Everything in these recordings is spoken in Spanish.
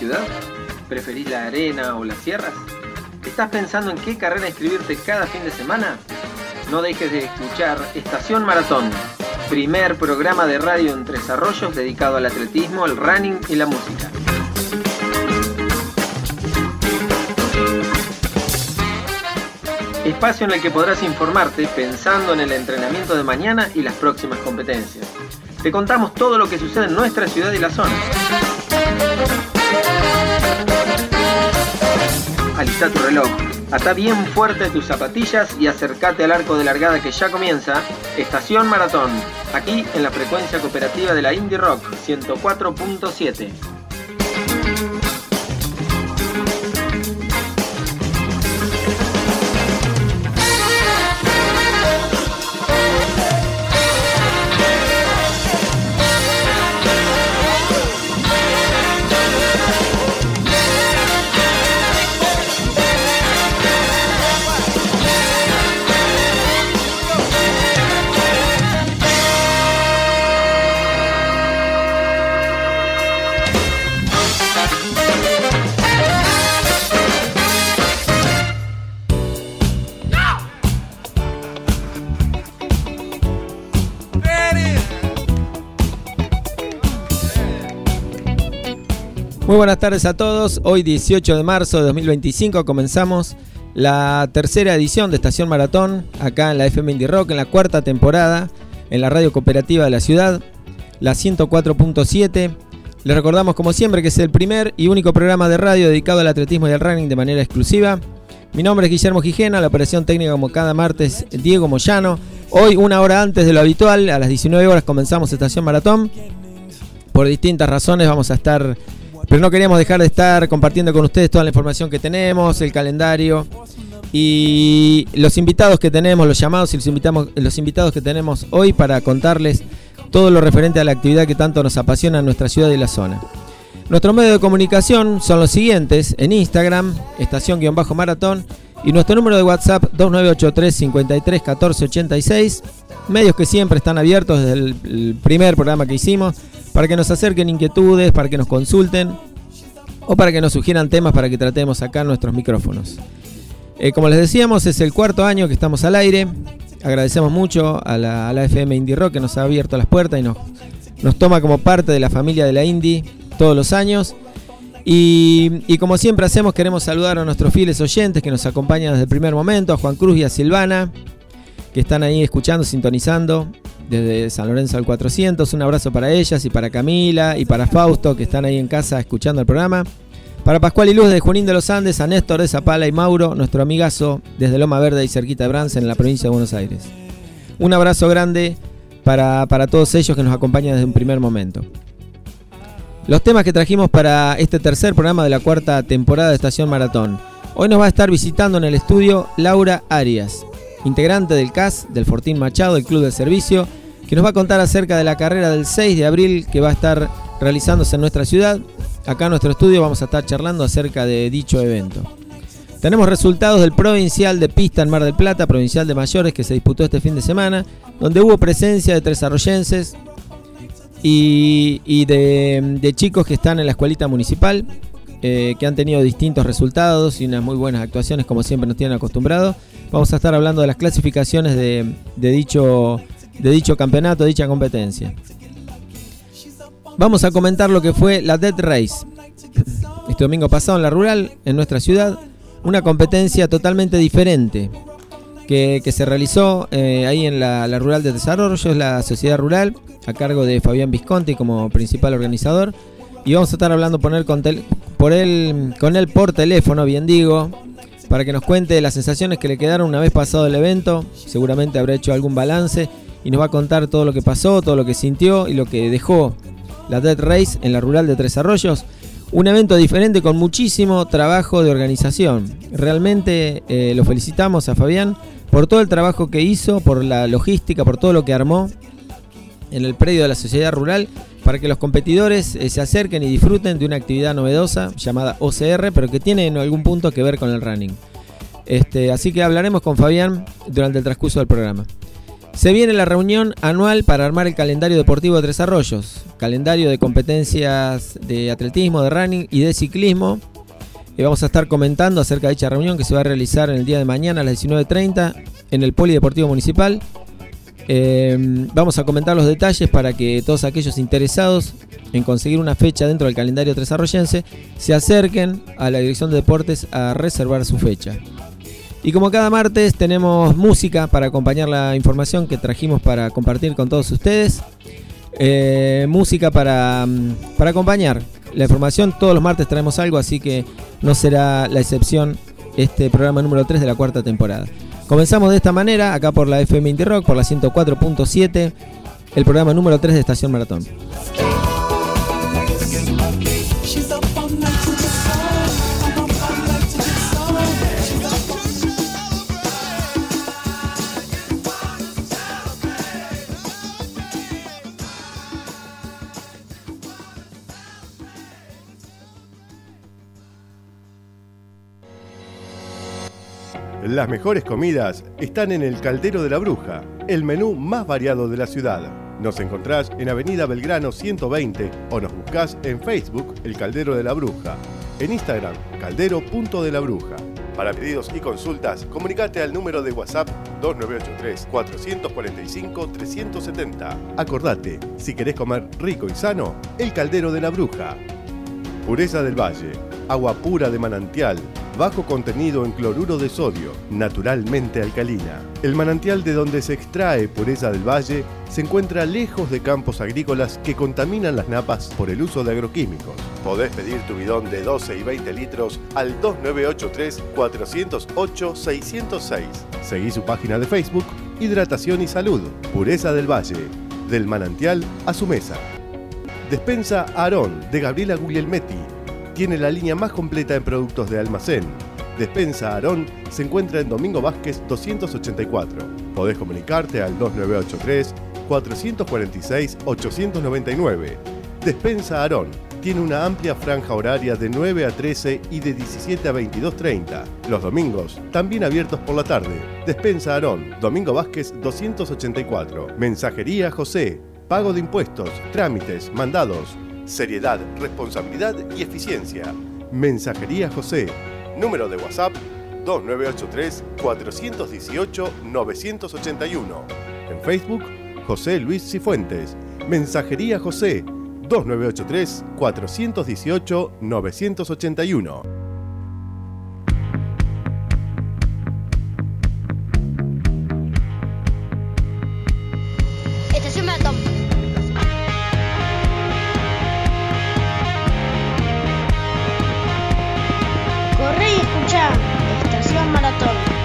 ciudad? ¿Preferís la arena o las sierras? ¿Estás pensando en qué carrera inscribirte cada fin de semana? No dejes de escuchar Estación Maratón, primer programa de radio en Tres Arroyos dedicado al atletismo, el running y la música. Espacio en el que podrás informarte pensando en el entrenamiento de mañana y las próximas competencias. Te contamos todo lo que sucede en nuestra ciudad y la zona. Alista tu reloj, ata bien fuerte tus zapatillas y acércate al arco de largada que ya comienza, Estación Maratón, aquí en la frecuencia cooperativa de la Indie Rock 104.7. Muy buenas tardes a todos. Hoy 18 de marzo de 2025 comenzamos la tercera edición de Estación Maratón acá en la FM Indie Rock en la cuarta temporada en la radio cooperativa de la ciudad, la 104.7. Les recordamos como siempre que es el primer y único programa de radio dedicado al atletismo y al running de manera exclusiva. Mi nombre es Guillermo Gijena, la operación técnica como cada martes Diego Moyano. Hoy una hora antes de lo habitual, a las 19 horas comenzamos Estación Maratón. Por distintas razones vamos a estar pero no queríamos dejar de estar compartiendo con ustedes toda la información que tenemos, el calendario y los invitados que tenemos, los llamados y los, invitamos, los invitados que tenemos hoy para contarles todo lo referente a la actividad que tanto nos apasiona en nuestra ciudad y la zona. Nuestros medios de comunicación son los siguientes, en Instagram, estación-maratón, y nuestro número de WhatsApp 2983 53 86, medios que siempre están abiertos desde el primer programa que hicimos, para que nos acerquen inquietudes, para que nos consulten o para que nos sugieran temas para que tratemos acá nuestros micrófonos. Eh, como les decíamos, es el cuarto año que estamos al aire. Agradecemos mucho a la, FM Indie Rock que nos ha abierto las puertas y nos, nos toma como parte de la familia de la Indie todos los años. Y, y, como siempre hacemos, queremos saludar a nuestros fieles oyentes que nos acompañan desde el primer momento, a Juan Cruz y a Silvana, que están ahí escuchando, sintonizando desde San Lorenzo al 400. Un abrazo para ellas y para Camila y para Fausto que están ahí en casa escuchando el programa. Para Pascual y Luz de Junín de los Andes, a Néstor de Zapala y Mauro, nuestro amigazo desde Loma Verde y cerquita de Brance en la provincia de Buenos Aires. Un abrazo grande para, para todos ellos que nos acompañan desde un primer momento. Los temas que trajimos para este tercer programa de la cuarta temporada de Estación Maratón. Hoy nos va a estar visitando en el estudio Laura Arias, integrante del CAS, del Fortín Machado, del Club de Servicio, que nos va a contar acerca de la carrera del 6 de abril que va a estar realizándose en nuestra ciudad. Acá en nuestro estudio vamos a estar charlando acerca de dicho evento. Tenemos resultados del provincial de pista en Mar del Plata, provincial de mayores que se disputó este fin de semana, donde hubo presencia de tres arroyenses y, de, chicos que están en la escuelita municipal, eh, que han tenido distintos resultados y unas muy buenas actuaciones como siempre nos tienen acostumbrados. Vamos a estar hablando de las clasificaciones de, de dicho de dicho campeonato, dicha competencia. Vamos a comentar lo que fue la Dead Race. Este domingo pasado en la rural, en nuestra ciudad, una competencia totalmente diferente que, se realizó eh, ahí en la, rural de desarrollo, es la sociedad rural, a cargo de Fabián Visconti como principal organizador. Y vamos a estar hablando con, por él, con él por teléfono, bien digo, para que nos cuente las sensaciones que le quedaron una vez pasado el evento. Seguramente habrá hecho algún balance y nos va a contar todo lo que pasó, todo lo que sintió y lo que dejó la Dead Race en la rural de Tres Arroyos. Un evento diferente con muchísimo trabajo de organización. Realmente eh, lo felicitamos a Fabián por todo el trabajo que hizo, por la logística, por todo lo que armó en el predio de la sociedad rural para que los competidores eh, se acerquen y disfruten de una actividad novedosa llamada OCR, pero que tiene en algún punto que ver con el running. Este, así que hablaremos con Fabián durante el transcurso del programa. Se viene la reunión anual para armar el calendario deportivo de Tres Arroyos, calendario de competencias de atletismo, de running y de ciclismo. Y vamos a estar comentando acerca de dicha reunión que se va a realizar en el día de mañana a las 19.30 en el Polideportivo Municipal. Eh, vamos a comentar los detalles para que todos aquellos interesados en conseguir una fecha dentro del calendario Tres Arroyense se acerquen a la Dirección de Deportes a reservar su fecha. Y como cada martes tenemos música para acompañar la información que trajimos para compartir con todos ustedes. Eh, música para, mm, para acompañar la información. Todos los martes traemos algo, así que no será la excepción este programa número 3 de la cuarta temporada. Comenzamos de esta manera, acá por la FM Indie Rock, por la 104.7, el programa número 3 de Estación Maratón. Las mejores comidas están en el Caldero de la Bruja, el menú más variado de la ciudad. Nos encontrás en Avenida Belgrano 120 o nos buscás en Facebook El Caldero de la Bruja, en Instagram caldero.de la Bruja. Para pedidos y consultas, comunicate al número de WhatsApp 2983-445-370. Acordate, si querés comer rico y sano, El Caldero de la Bruja. Pureza del Valle, agua pura de manantial, bajo contenido en cloruro de sodio, naturalmente alcalina. El manantial de donde se extrae pureza del valle se encuentra lejos de campos agrícolas que contaminan las napas por el uso de agroquímicos. Podés pedir tu bidón de 12 y 20 litros al 2983-408-606. Seguí su página de Facebook, Hidratación y Salud, Pureza del Valle, del manantial a su mesa. Despensa Aarón de Gabriela Guglielmetti tiene la línea más completa en productos de almacén. Despensa Aarón se encuentra en Domingo Vázquez 284. Podés comunicarte al 2983 446 899. Despensa Aarón tiene una amplia franja horaria de 9 a 13 y de 17 a 22.30. Los domingos, también abiertos por la tarde. Despensa Aarón, Domingo Vázquez 284. Mensajería José. Pago de impuestos, trámites, mandados seriedad, responsabilidad y eficiencia. Mensajería José. Número de WhatsApp 2983-418-981. En Facebook, José Luis Cifuentes. Mensajería José 2983-418-981. Esto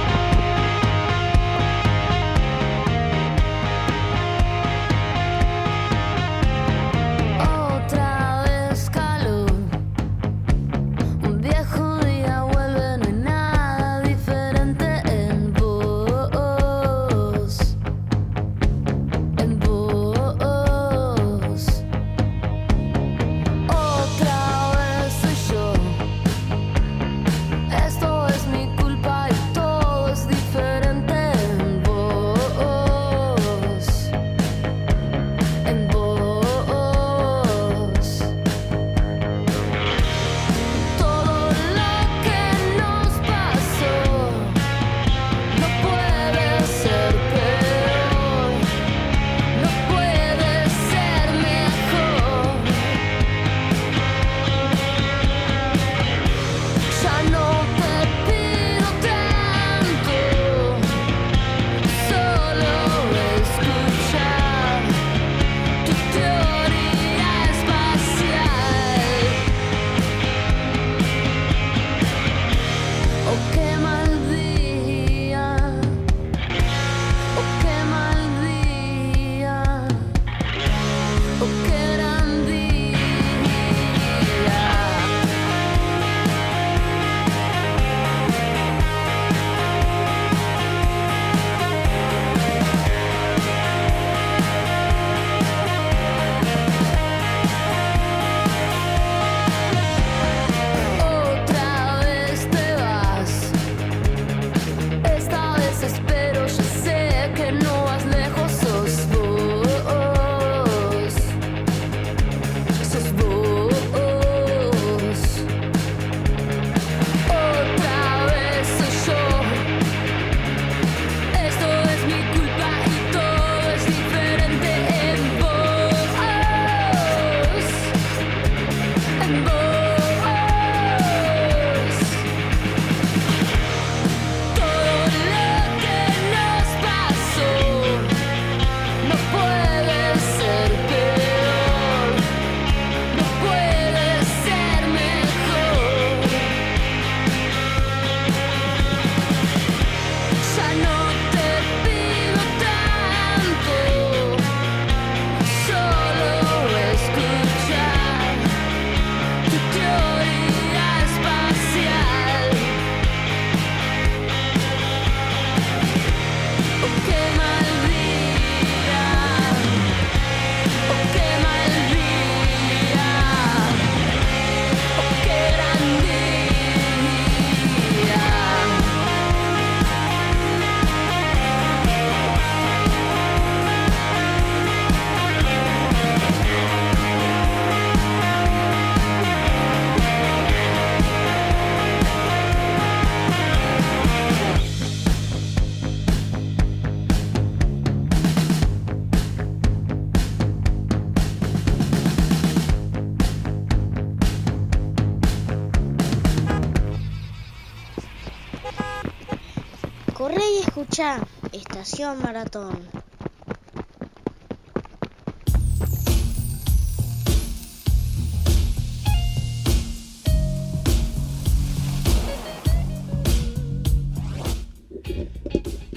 Escucha Estación Maratón.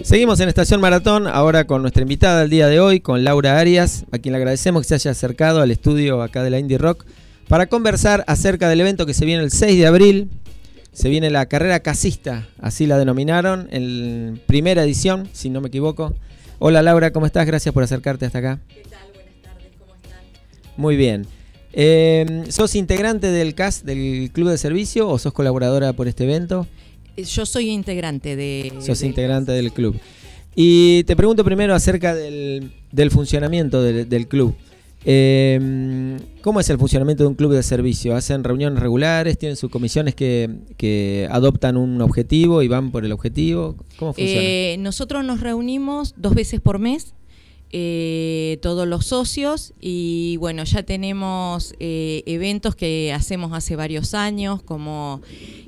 Seguimos en Estación Maratón, ahora con nuestra invitada del día de hoy, con Laura Arias, a quien le agradecemos que se haya acercado al estudio acá de la Indie Rock para conversar acerca del evento que se viene el 6 de abril. Se viene la carrera casista, así la denominaron, en primera edición, si no me equivoco. Hola Laura, ¿cómo estás? Gracias por acercarte hasta acá. ¿Qué tal? Buenas tardes, ¿cómo están? Muy bien. Eh, ¿Sos integrante del CAS, del Club de Servicio, o sos colaboradora por este evento? Yo soy integrante de... Sos de- integrante del club. Y te pregunto primero acerca del, del funcionamiento del, del club. Eh, ¿Cómo es el funcionamiento de un club de servicio? ¿Hacen reuniones regulares? ¿Tienen sus comisiones que, que adoptan un objetivo y van por el objetivo? ¿Cómo funciona? Eh, nosotros nos reunimos dos veces por mes, eh, todos los socios, y bueno, ya tenemos eh, eventos que hacemos hace varios años, como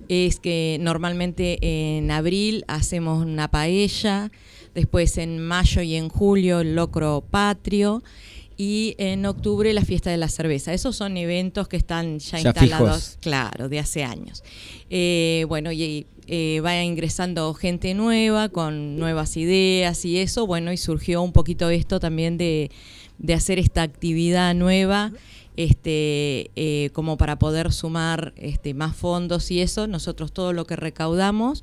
es que normalmente en abril hacemos una paella, después en mayo y en julio el locro patrio. Y en octubre la fiesta de la cerveza. Esos son eventos que están ya, Ya instalados, fijos. claro, de hace años. Eh, bueno, y eh, va ingresando gente nueva con nuevas ideas y eso, bueno, y surgió un poquito esto también de, de hacer esta actividad nueva, este, eh, como para poder sumar este, más fondos y eso. Nosotros todo lo que recaudamos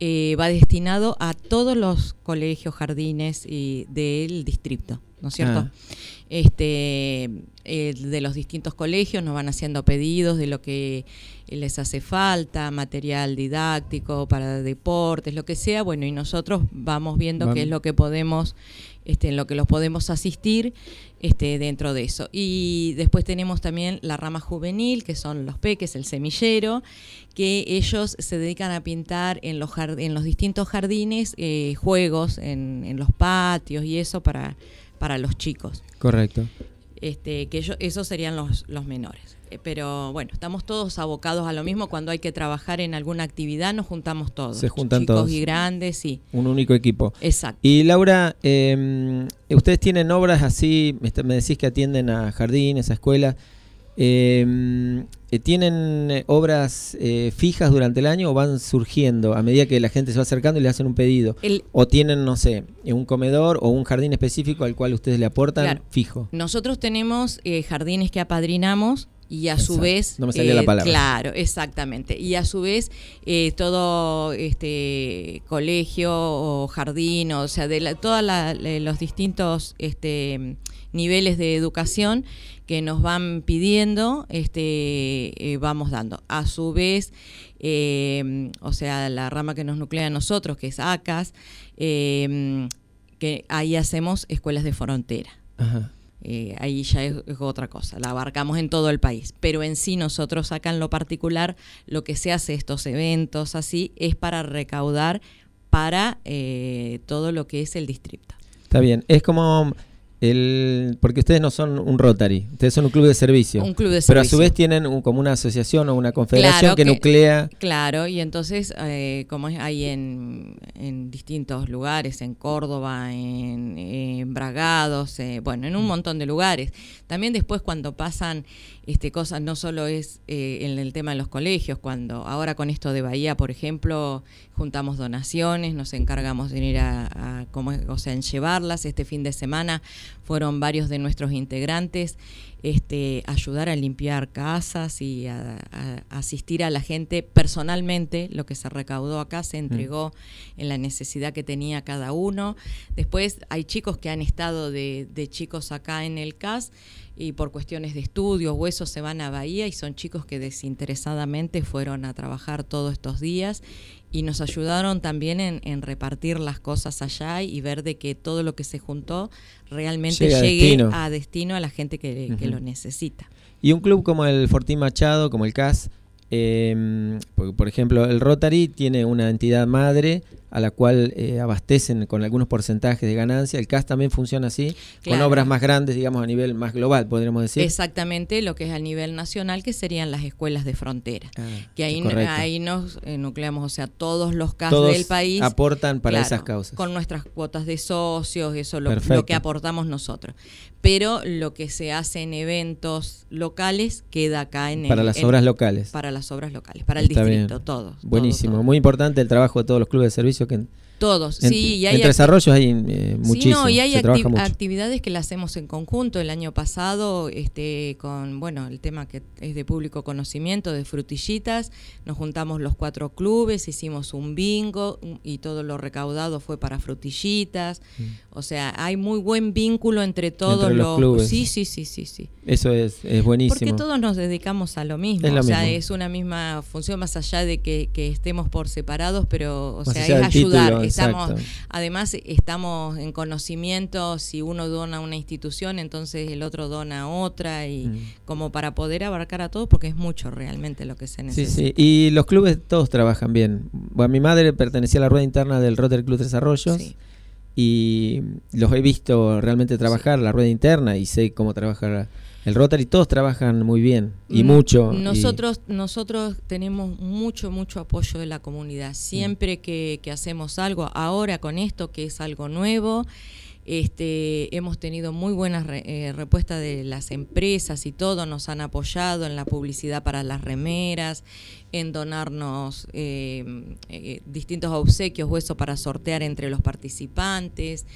eh, va destinado a todos los colegios, jardines y del distrito, ¿no es cierto? Ah. Este, eh, de los distintos colegios nos van haciendo pedidos de lo que les hace falta, material didáctico para deportes, lo que sea, bueno, y nosotros vamos viendo qué es lo que podemos, este, en lo que los podemos asistir este, dentro de eso. Y después tenemos también la rama juvenil, que son los peques, el semillero, que ellos se dedican a pintar en los, jard- en los distintos jardines eh, juegos, en, en los patios y eso para, para los chicos Correcto. este, que ellos, esos serían los, los menores. Eh, Pero bueno, estamos todos abocados a lo mismo. Cuando hay que trabajar en alguna actividad, nos juntamos todos. Se juntan Chicos todos. y grandes, sí. Un único equipo. Exacto. Y Laura, eh, ustedes tienen obras así, me está- me decís que atienden a jardines, a escuelas. Eh, eh, ¿Tienen eh, obras eh, fijas durante el año o van surgiendo a medida que la gente se va acercando y le hacen un pedido? El- ¿O tienen, no sé, un comedor o un jardín específico al cual ustedes le aportan Claro. fijo? nosotros tenemos eh, jardines que apadrinamos y a su vez No me salía la palabra. claro exactamente y a su vez eh, todo este colegio o jardín o sea de la, todos los distintos este niveles de educación que nos van pidiendo este eh, vamos dando a su vez eh, o sea la rama que nos nuclea a nosotros que es ACAS eh, que ahí hacemos escuelas de frontera Ajá. eh, ahí ya es, es otra cosa, la abarcamos en todo el país. Pero en sí nosotros acá en lo particular, lo que se hace estos eventos así es para recaudar para eh, todo lo que es el distrito. Está bien. Es como el. Porque ustedes no son un Rotary, ustedes son un club de servicio. Un club de Pero a su servicio. vez tienen un- como una asociación o una confederación Claro que, que- nuclea. Claro, y entonces, eh, como es ahí en, en distintos lugares, en Córdoba, en, en Bragados, eh, bueno, en un montón de lugares. También después cuando pasan este, cosas, no solo es eh, en el tema de los colegios, cuando ahora con esto de Bahía, por ejemplo, juntamos donaciones, nos encargamos de ir a, a como es- o sea, en llevarlas. Este fin de semana fueron varios de nuestros integrantes este, ayudar a limpiar casas y a, asistir a la gente personalmente. Lo que se recaudó acá se entregó en la necesidad que tenía cada uno. Después hay chicos que han estado de, de chicos acá en el CAS y por cuestiones de estudios o eso se van a Bahía y son chicos que desinteresadamente fueron a trabajar todos estos días y nos ayudaron también en, en repartir las cosas allá y ver de que todo lo que se juntó realmente Llegue a llegue destino. a destino a la gente que, lo necesita. Y un club como el Fortín Machado, como el CAS, Eh, porque, por ejemplo, el Rotary tiene una entidad madre a la cual eh, abastecen con algunos porcentajes de ganancia. El CAS también funciona así, con obras más grandes, digamos, a nivel más global, podríamos decir. Exactamente lo que es a nivel nacional, que serían las escuelas de frontera. Ah, Que ahí, nos eh, nucleamos, o sea, todos los CAS Todos del país. aportan para Claro, esas causas. Con nuestras cuotas de socios, eso lo que aportamos nosotros. Pero lo que se hace en eventos locales queda acá en el- para las en- obras locales. Para las obras locales, para el distrito, todos. Buenísimo, todo, todo. muy importante el trabajo de todos los clubes de servicio que Todos, en- sí, y hay en Arroyos hay eh, Sí, muchísimo, no, y hay acti- actividades que las hacemos en conjunto. El año pasado, este, con, bueno, el tema que es de público conocimiento, de frutillitas, nos juntamos los cuatro clubes, hicimos un bingo y todo lo recaudado fue para frutillitas. O sea, hay muy buen vínculo entre todos. Entre los clubes. Sí, sí, sí, sí, sí. Eso es, es buenísimo. Porque todos nos dedicamos a lo mismo. Es lo o sea, mismo. es una misma función más allá de que, que estemos por separados, pero o Más sea, es ayudar. título, estamos, exacto. además, estamos en conocimiento, si uno dona una institución, entonces el otro dona a otra, y Mm. como para poder abarcar a todos, porque es mucho realmente lo que se Sí, necesita. sí. Y los clubes todos trabajan bien. Bueno, mi madre pertenecía a la rueda interna del Rotary Club Tres Arroyos Sí. Y los he visto realmente trabajar la rueda interna y sé cómo trabaja el Rotary. Todos trabajan muy bien y Mm, mucho. y- Nosotros, nosotros tenemos mucho, mucho apoyo de la comunidad. Siempre que, que hacemos algo, ahora con esto que es algo nuevo, este, hemos tenido muy buenas re- eh, respuestas de las empresas y todo, nos han apoyado en la publicidad para las remeras, en donarnos eh, eh, distintos obsequios o eso para sortear entre los participantes.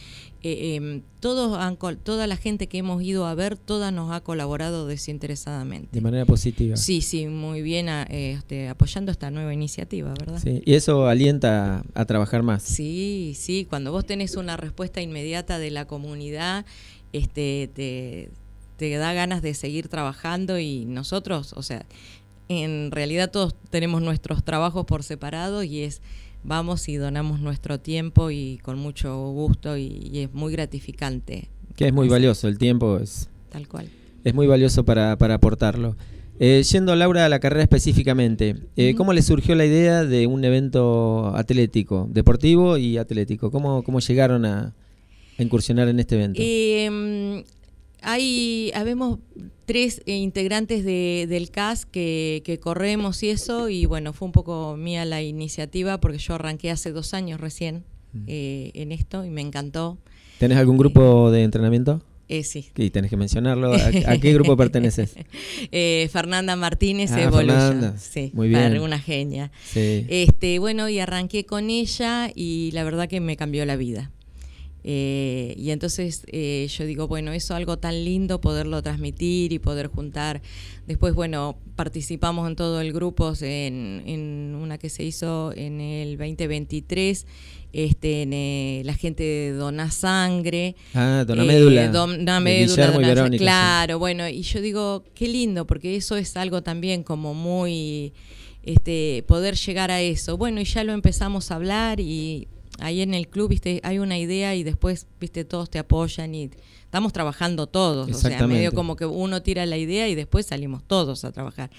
Eh, em, todos han toda la gente que hemos ido a ver, toda nos ha colaborado desinteresadamente. de manera positiva. Sí, sí, muy bien a- este, apoyando esta nueva iniciativa, ¿verdad? Sí, Y eso alienta a, a trabajar más. Sí, sí, cuando vos tenés una respuesta inmediata de la comunidad, este, te, te da ganas de seguir trabajando y nosotros, o sea, en realidad todos tenemos nuestros trabajos por separado y es vamos y donamos nuestro tiempo y con mucho gusto y, y es muy gratificante, Que es muy valioso, el tiempo es, tal cual. es muy valioso para, para aportarlo. Eh, yendo, Laura, a la carrera específicamente, eh. ¿cómo le surgió la idea de un evento atlético, deportivo y atlético? ¿Cómo, cómo llegaron a, a incursionar en este evento? Eh, hay, habemos tres eh, integrantes de, del CAS que, que corremos y eso, y bueno, fue un poco mía la iniciativa porque yo arranqué hace dos años recién Mm. eh, en esto y me encantó. ¿Tenés algún grupo de entrenamiento? Eh, sí. Y tenés que mencionarlo. ¿A, a qué grupo perteneces? Eh, Fernanda Martínez Ah. Fernanda. Sí, Muy bien. una genia. Sí. Este, bueno, y arranqué con ella y la verdad que me cambió la vida. Eh, y entonces eh, yo digo, bueno, eso algo tan lindo poderlo transmitir y poder juntar. Después, bueno, participamos en todo el grupo en, en una que se hizo en el 2023. Este, en, eh, la gente dona sangre. Ah, Dona Eh, Médula. Dona de Médula, Guillermo y Dona- Verónica, sí. Claro, bueno, y yo digo, qué lindo, porque eso es algo también como muy, este, poder llegar a eso. Bueno, y ya lo empezamos a hablar y ahí en el club, viste, hay una idea y después, viste, todos te apoyan y estamos trabajando todos. O sea, medio como que uno tira la idea y después salimos todos a trabajar.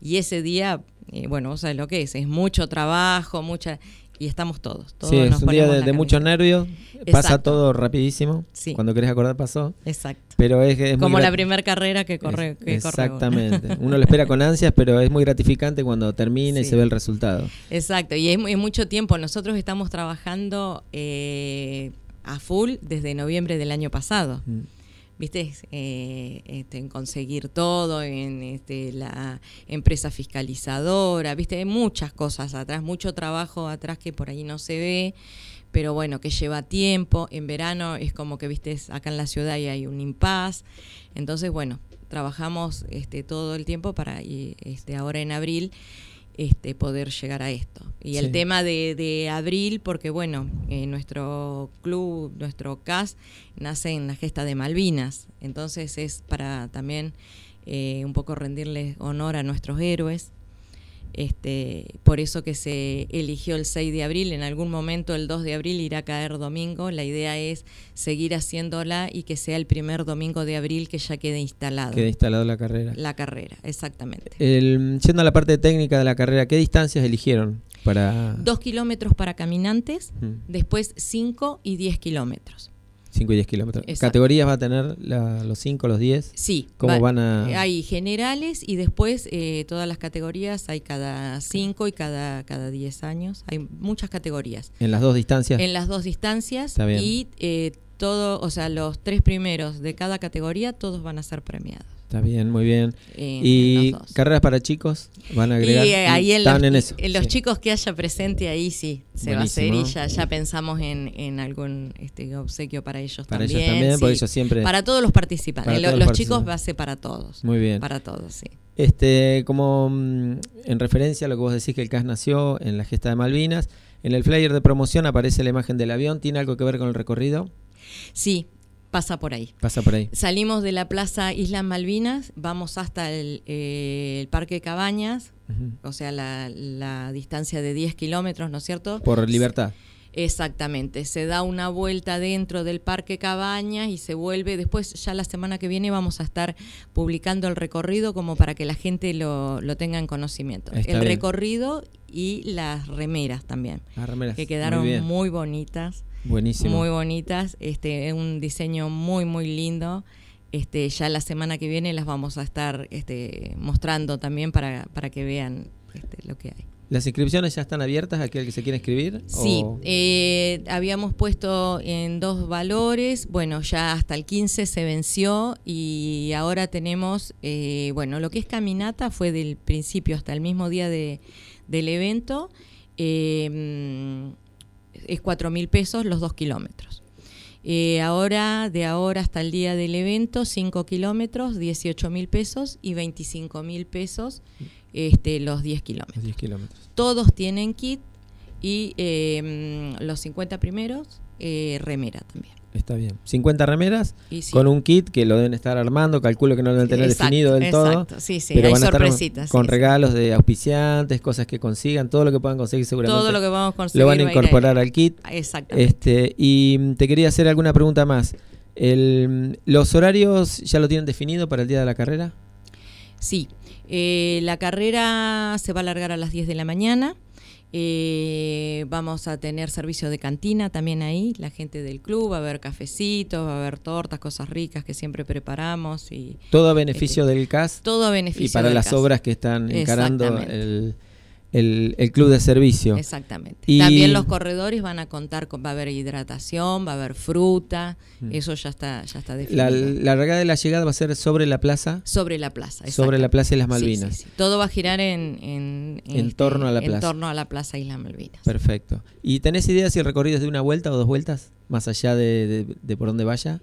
Y ese día, eh, bueno, vos sabés lo que es, es mucho trabajo, mucha... Y estamos todos. todos Sí, es un día de, de muchos camiseta. nervios. Pasa todo rapidísimo. Sí. Cuando querés acordar pasó. Exacto. Pero es, es muy Como la primera carrera que corre. Es- que corre uno. exactamente. Uno lo espera con ansias, pero es muy gratificante cuando termina y se ve el resultado. Exacto, y es, es mucho tiempo. Nosotros estamos trabajando eh, a full desde noviembre del año pasado. Mm. ¿Viste? Eh, este, en conseguir todo, en este, la empresa fiscalizadora, ¿viste? Hay muchas cosas atrás, mucho trabajo atrás que por ahí no se ve, pero bueno, que lleva tiempo. En verano es como que, ¿viste? Acá en la ciudad y hay un impas. Entonces, bueno, trabajamos este, todo el tiempo para y, este, ahora en abril este, poder llegar a esto. Y Sí. el tema de, de abril, porque bueno, eh, nuestro club, nuestro CAS, nace en la gesta de Malvinas, entonces es para también eh, un poco rendirle honor a nuestros héroes. Este, por eso que se eligió el 6 de abril, en algún momento el 2 de abril irá a caer domingo, la idea es seguir haciéndola y que sea el primer domingo de abril que ya quede instalado. Quede instalado la carrera. La carrera, exactamente. El, yendo a la parte técnica de la carrera, ¿qué distancias eligieron para...? Dos kilómetros para caminantes, después 5 y 10 kilómetros. 5 y 10 kilómetros. ¿Categorías va a tener los 5, los 10? Sí. ¿Cómo van a...? Hay generales y después eh, todas las categorías hay cada 5 y cada, cada 10 años. Hay muchas categorías. ¿En las dos distancias? En las dos distancias. Está bien. Y eh, todo, o sea, los tres primeros de cada categoría, todos van a ser premiados. Está bien, muy bien. ¿Y carreras para chicos? ¿Van a agregar? Y eh, ahí en los, en los chicos que haya presente, ahí sí, se va a hacer y ya, ya pensamos en, en algún este, obsequio para ellos para también. Ellos también, porque ellos siempre... Para todos los participantes. los, chicos va a ser para todos. Muy bien. Para todos, sí. Este, como mm, en referencia a lo que vos decís que el CAS nació en la gesta de Malvinas, en el flyer de promoción aparece la imagen del avión. ¿Tiene algo que ver con el recorrido? Sí, pasa por ahí. Pasa por ahí. Salimos de la Plaza Islas Malvinas, vamos hasta el, eh, Parque Cabañas, o sea, la, distancia de 10 kilómetros, ¿no es cierto? Por libertad. Exactamente, se da una vuelta dentro del Parque Cabañas y se vuelve, después ya la semana que viene vamos a estar publicando el recorrido como para que la gente lo, tenga en conocimiento. el recorrido y las remeras también, las remeras. que quedaron muy bonitas. Buenísimo. Muy bonitas, este, es un diseño muy, muy lindo. Este, ya la semana que viene las vamos a estar este, mostrando también para, para que vean este, lo que hay. ¿Las inscripciones ya están abiertas a aquel que se quiere inscribir? Sí, eh, habíamos puesto en dos valores, bueno, ya hasta el 15 se venció y ahora tenemos, eh, bueno, lo que es caminata fue del principio hasta el mismo día de, del evento. Eh, es 4 mil pesos los dos kilómetros. Eh, ahora, de ahora hasta el día del evento, 5 kilómetros, 18 mil pesos y 25 mil pesos este, los 10 kilómetros. 10 kilómetros. Todos tienen kit y eh, los 50 primeros, eh, remera también. Está bien. 50 remeras con un kit que lo deben estar armando. Calculo que no lo deben tener definido del todo. Sí, sí, pero hay van a sorpresitas. con regalos de auspiciantes, cosas que consigan, todo lo que puedan conseguir seguramente. Todo lo que vamos a conseguir. Lo van a incorporar al kit. Exactamente. Este, y te quería hacer alguna pregunta más. El, ¿Los horarios ya lo tienen definido para el día de la carrera? Sí. Eh, la carrera se va a alargar a las 10 de la mañana. Eh, vamos a tener servicio de cantina también ahí, la gente del club, va a haber cafecitos, va a haber tortas, cosas ricas que siempre preparamos. y Todo a beneficio este, del CAS. Todo a beneficio Y para las obras que están encarando el el, club de servicio. Exactamente. También los corredores van a contar con, va a haber hidratación, va a haber fruta, mm. eso ya está, ya está definido. La, la regada de la llegada va a ser sobre la plaza. Sobre la plaza, Sobre la plaza Islas Malvinas. Todo va a girar en, en, en, este, torno a la plaza. En torno a la plaza Islas Malvinas. Perfecto. ¿Y tenés idea si el recorrido es de una vuelta o dos vueltas? Más allá de, de por dónde vaya.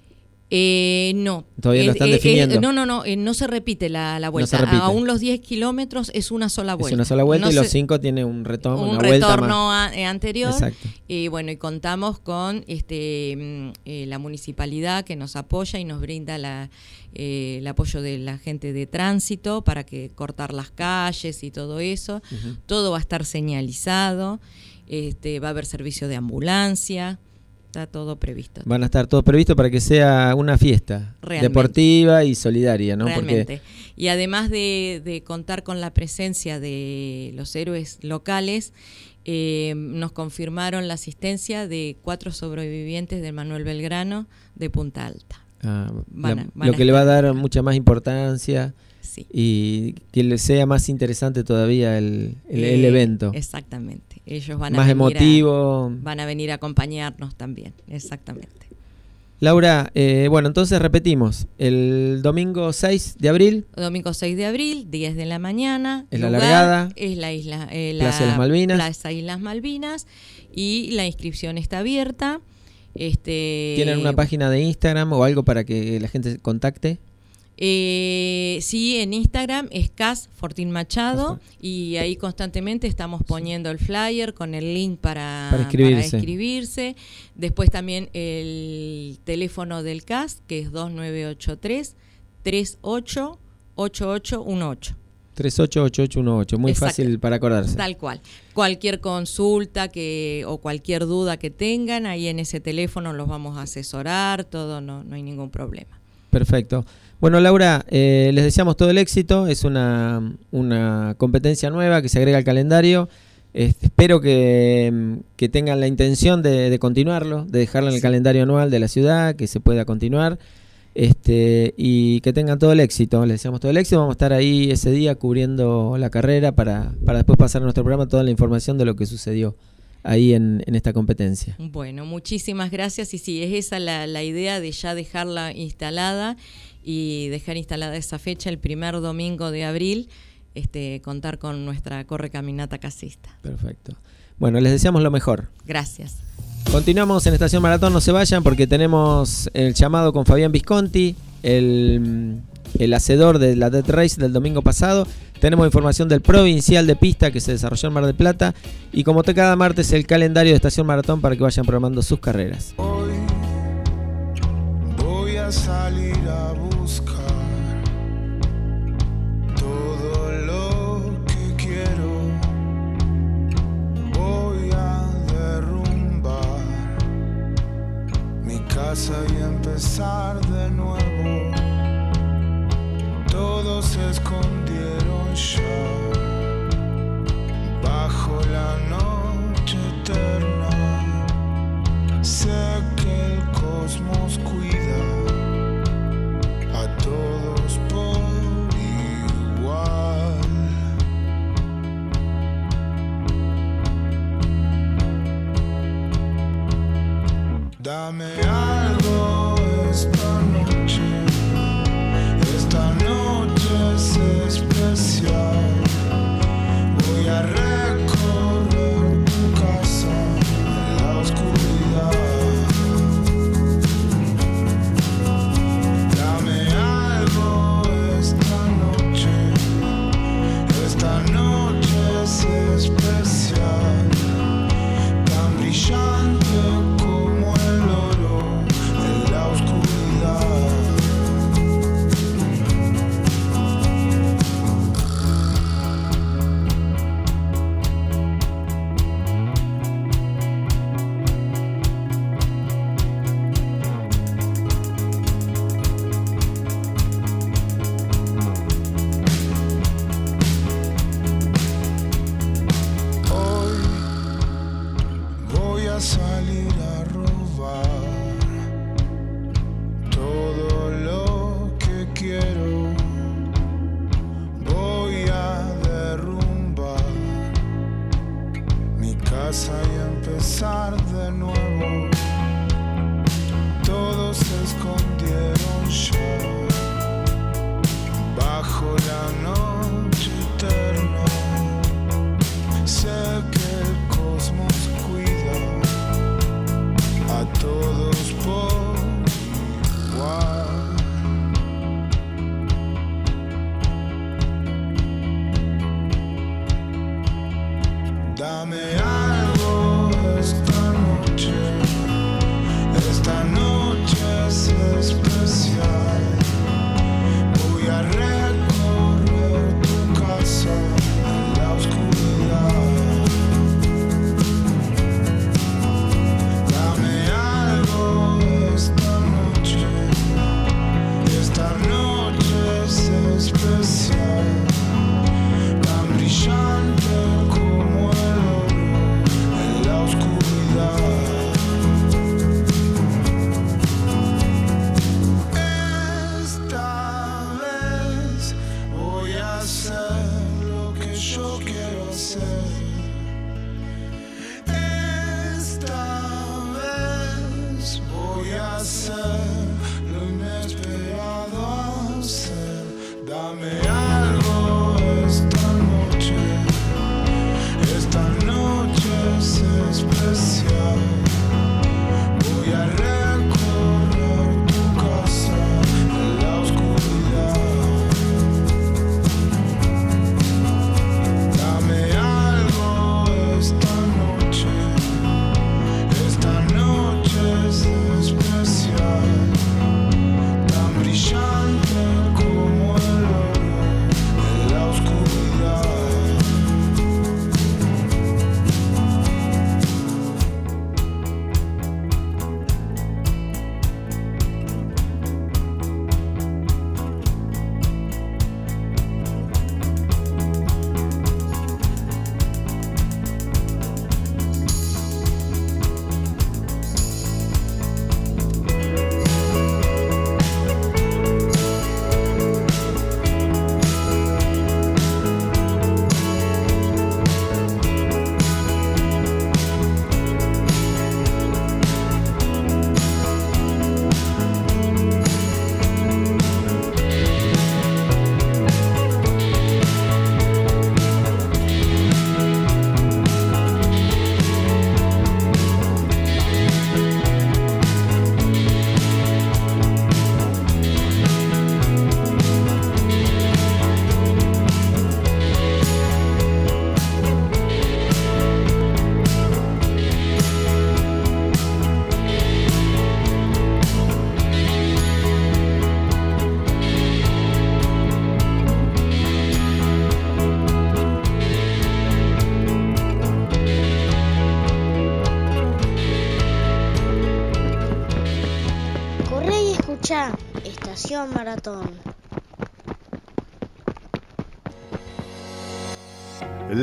Eh, no. Todavía lo están definiendo. no, no, no, eh, no se repite la, la vuelta. Aún los 10 kilómetros es una sola vuelta. Es una sola vuelta y los 5 tiene un retorno, un una retorno eh, anterior. Exacto. Y bueno, y contamos con este mm, la municipalidad que nos apoya y nos brinda la, el apoyo de la gente de tránsito para que cortar las calles y todo eso. Todo va a estar señalizado. Este, va a haber servicio de ambulancia. Está todo previsto. Van a estar todo previsto para que sea una fiesta deportiva y solidaria, ¿no? Realmente. Y además de, contar con la presencia de los héroes locales, eh, nos confirmaron la asistencia de cuatro sobrevivientes de Manuel Belgrano de Punta Alta. Ah, lo que le va a dar mucha más importancia y que le sea más interesante todavía el, el, evento. Exactamente. Ellos van más a venir emotivo. van a venir a acompañarnos también, exactamente. Laura, eh, bueno, entonces repetimos, el domingo 6 de abril. Domingo 6 de abril, 10 de la mañana. Es la largada. Es la isla. Eh, Plaza Las Malvinas. Plaza Islas Malvinas. Y la inscripción está abierta. Este, ¿Tienen una página de Instagram o algo para que la gente contacte? Eh, sí, en Instagram es Cas Fortín Machado y ahí constantemente estamos poniendo el flyer con el link para, inscribirse. Después también el teléfono del CAS que es 2983 388818. 388818, muy Exacto. fácil para acordarse. Tal cual. Cualquier consulta que o cualquier duda que tengan, ahí en ese teléfono los vamos a asesorar, todo, no, no hay ningún problema. Perfecto. Bueno, Laura, eh, les deseamos todo el éxito. Es una, una competencia nueva que se agrega al calendario. Este, espero que, que tengan la intención de, de continuarlo, de dejarlo en el Sí. calendario anual de la ciudad, que se pueda continuar. Este, y que tengan todo el éxito. Les deseamos todo el éxito. Vamos a estar ahí ese día cubriendo la carrera para, para después pasar a nuestro programa toda la información de lo que sucedió ahí en, en esta competencia. Bueno, muchísimas gracias y sí, es esa la, la idea de ya dejarla instalada y dejar instalada esa fecha el primer domingo de abril, este, contar con nuestra corre caminata casista. Perfecto. Bueno, les deseamos lo mejor. Gracias. Continuamos en Estación Maratón, no se vayan porque tenemos el llamado con Fabián Visconti, el, el hacedor de la Dead Race del domingo pasado. Tenemos información del provincial de pista que se desarrolló en Mar del Plata. Y como te cada martes, el calendario de Estación Maratón para que vayan programando sus carreras. Hoy voy a salir y empezar de nuevo. Todos se escondieron ya bajo la noche eterna. Sé que el cosmos cuida a todos por igual. Dame esta noche esta noche es especial. Voy a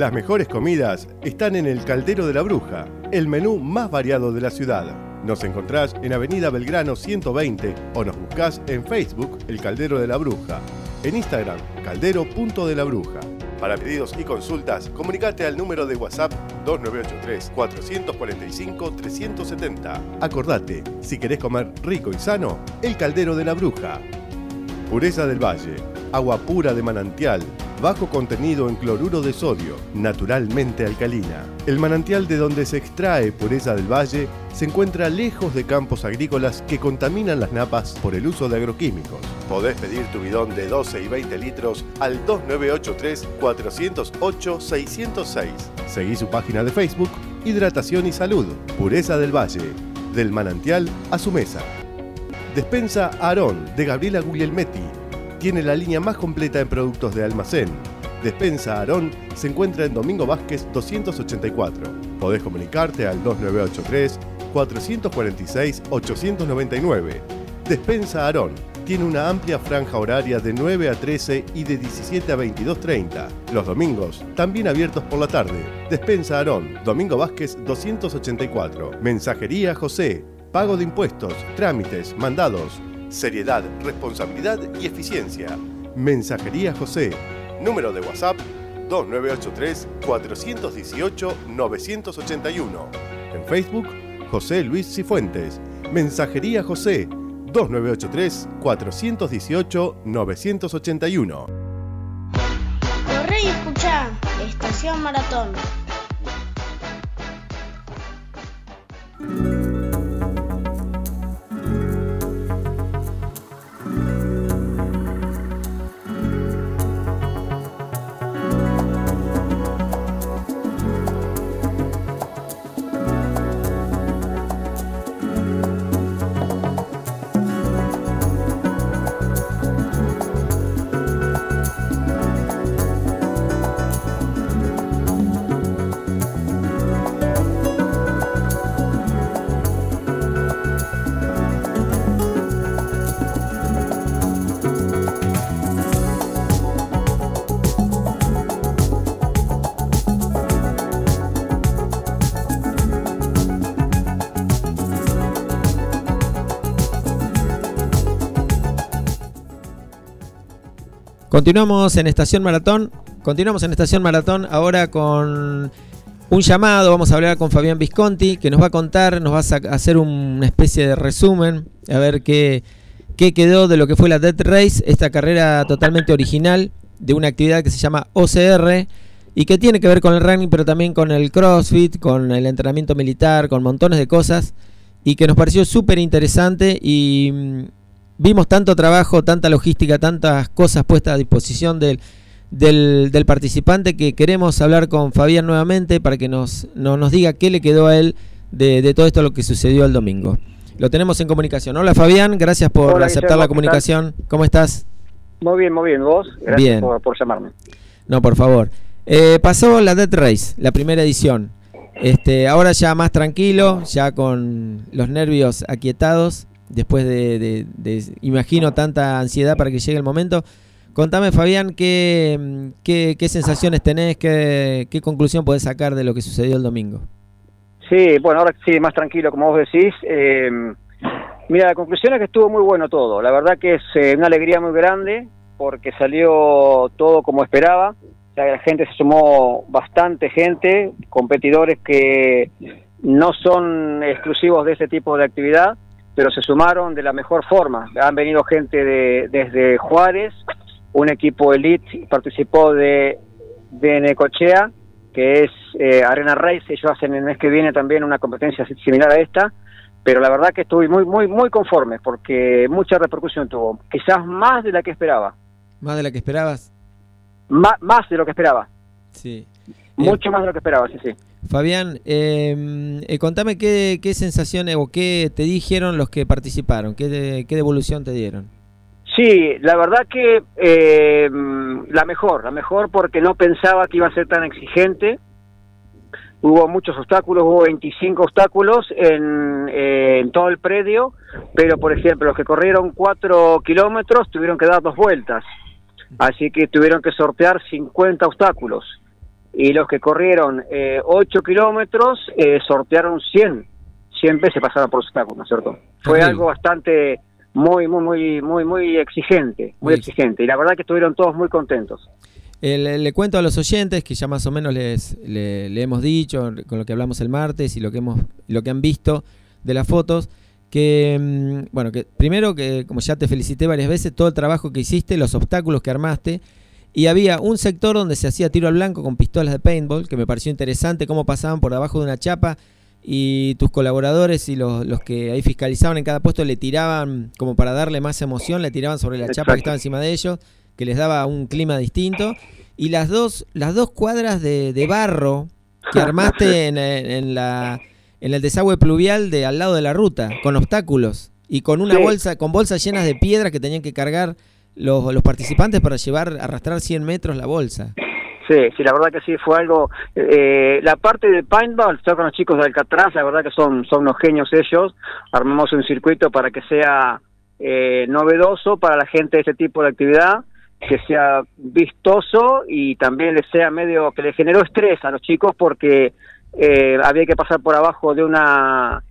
Las mejores comidas están en el Caldero de la Bruja, el menú más variado de la ciudad. Nos encontrás en Avenida Belgrano 120 o nos buscás en Facebook El Caldero de la Bruja, en Instagram caldero.de la Bruja. Para pedidos y consultas, comunicate al número de WhatsApp 2983-445-370. Acordate, si querés comer rico y sano, El Caldero de la Bruja. Pureza del Valle, agua pura de manantial, bajo contenido en cloruro de sodio, naturalmente alcalina. El manantial de donde se extrae pureza del valle se encuentra lejos de campos agrícolas que contaminan las napas por el uso de agroquímicos. Podés pedir tu bidón de 12 y 20 litros al 2983-408-606. Seguí su página de Facebook, Hidratación y Salud, Pureza del Valle, del manantial a su mesa. Despensa Aarón de Gabriela Guglielmetti tiene la línea más completa en productos de almacén. Despensa Aarón se encuentra en Domingo Vázquez 284. Podés comunicarte al 2983 446 899. Despensa Aarón tiene una amplia franja horaria de 9 a 13 y de 17 a 22.30. Los domingos, también abiertos por la tarde. Despensa Aarón, Domingo Vázquez 284. Mensajería José. Pago de impuestos, trámites, mandados. Seriedad, responsabilidad y eficiencia. Mensajería José. Número de WhatsApp 2983-418-981. En Facebook, José Luis Cifuentes. Mensajería José 2983-418-981. Corre y escucha. Estación Maratón. Continuamos en Estación Maratón. Continuamos en Estación Maratón ahora con un llamado. Vamos a hablar con Fabián Visconti, que nos va a contar, nos va a hacer una especie de resumen, a ver qué, qué quedó de lo que fue la Death Race, esta carrera totalmente original de una actividad que se llama OCR y que tiene que ver con el running, pero también con el CrossFit, con el entrenamiento militar, con montones de cosas y que nos pareció súper interesante y vimos tanto trabajo, tanta logística, tantas cosas puestas a disposición del, del, participante que queremos hablar con Fabián nuevamente para que nos, nos diga qué le quedó a él de, todo esto lo que sucedió el domingo. Lo tenemos en comunicación. Hola Fabián, gracias por aceptar la comunicación. ¿Cómo estás? Muy bien, muy bien. ¿Vos? Gracias Por, llamarme. No, por favor. Eh, pasó la Dead Race, la primera edición. Este, ahora ya más tranquilo, ya con los nervios aquietados después de, imagino, tanta ansiedad para que llegue el momento. Contame, Fabián, qué, qué, sensaciones tenés, qué, qué, conclusión podés sacar de lo que sucedió el domingo. Sí, bueno, ahora sí, más tranquilo, como vos decís. Eh, mira, la conclusión es que estuvo muy bueno todo. La verdad que es eh, una alegría muy grande porque salió todo como esperaba. la gente se sumó bastante gente, competidores que no son exclusivos de ese tipo de actividad pero se sumaron de la mejor forma. Han venido gente de, desde Juárez, un equipo elite participó de, de Necochea, que es eh, Arena Race, ellos hacen el mes que viene también una competencia similar a esta, pero la verdad que estuve muy, muy, muy conforme, porque mucha repercusión tuvo, quizás más de la que esperaba. ¿Más de la que esperabas? más de lo que esperaba. Sí. Mucho más de lo que esperaba, sí, sí. Fabián, em, eh, contame qué, sensaciones o qué te dijeron los que participaron, qué, qué devolución te dieron. Sí, la verdad que eh, la mejor, la mejor porque no pensaba que iba a ser tan exigente. hubo muchos obstáculos, hubo 25 obstáculos en, eh, en todo el predio, pero por ejemplo los que corrieron 4 kilómetros tuvieron que dar dos vueltas, así que tuvieron que sortear 50 obstáculos. Y los que corrieron eh, 8 kilómetros eh, sortearon 100, 100 veces pasaron por obstáculos, ¿no es cierto? Fue algo bastante muy, muy, muy, muy, muy exigente, muy exigente. Y la verdad que estuvieron todos muy contentos. Eh, le, le cuento a los oyentes que ya más o menos les le, le hemos dicho con lo que hablamos el martes y lo que hemos lo que han visto de las fotos que mm, bueno que primero que como ya te felicité varias veces todo el trabajo que hiciste los obstáculos que armaste y había un sector donde se hacía tiro al blanco con pistolas de paintball que me pareció interesante cómo pasaban por debajo de una chapa y tus colaboradores y los, los que ahí fiscalizaban en cada puesto le tiraban como para darle más emoción le tiraban sobre la chapa que estaba encima de ellos que les daba un clima distinto y las dos las dos cuadras de, de barro que armaste en, en la en el desagüe pluvial de al lado de la ruta con obstáculos y con una Sí. bolsa con bolsas llenas de piedras que tenían que cargar los, los participantes para llevar arrastrar 100 metros la bolsa Sí, sí, la verdad que sí, fue algo... eh, la parte de paintball, estoy con los chicos de Alcatraz, la verdad que son, son unos genios ellos. Armamos un circuito para que sea eh, novedoso para la gente de este tipo de actividad, que sea vistoso y también le sea medio... que le generó estrés a los chicos porque eh, había que pasar por abajo de una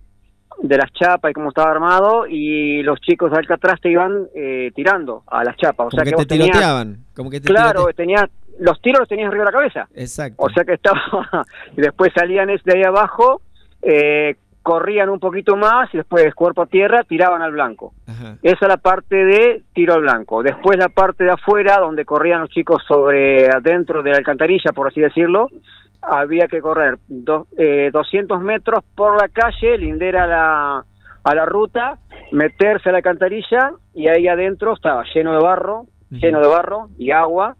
de las chapas y cómo estaba armado y los chicos de Alcatraz te iban eh, tirando a las chapas. O como sea que, que, te tenías- tiroteaban como que te Claro, tirote- los tiros los tenías arriba de la cabeza. exacto O sea que estaba, y después salían de ahí abajo, eh, corrían un poquito más y después cuerpo a tierra tiraban al blanco. Ajá. Esa es la parte de tiro al blanco. Después la parte de afuera, donde corrían los chicos sobre adentro de la alcantarilla, por así decirlo, había que correr do- eh, 200 metros por la calle, lindera a la, a la ruta, meterse a la alcantarilla y ahí adentro estaba lleno de barro, lleno de barro y agua.